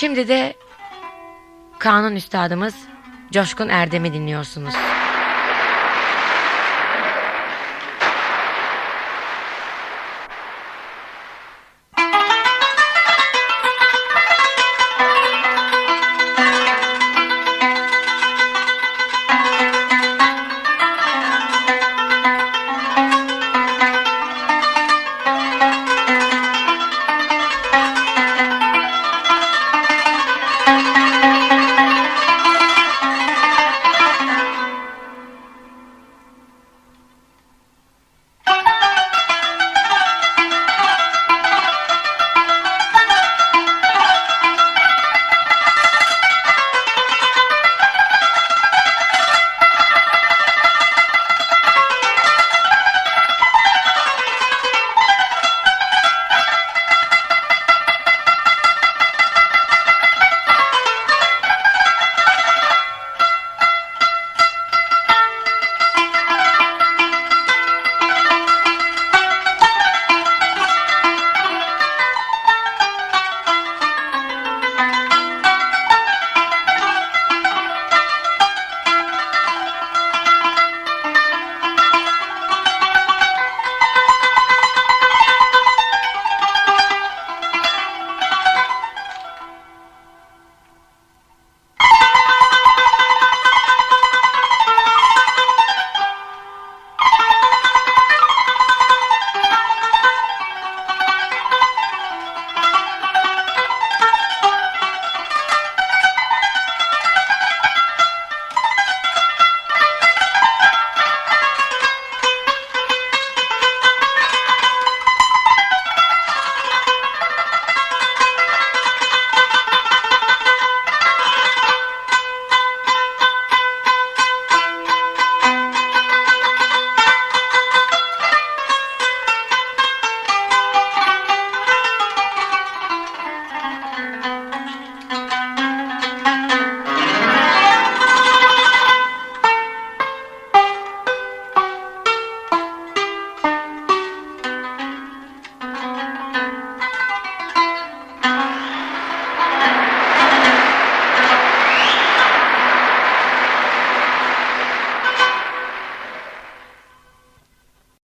Şimdi de kanun üstadımız Coşkun Erdem'i dinliyorsunuz.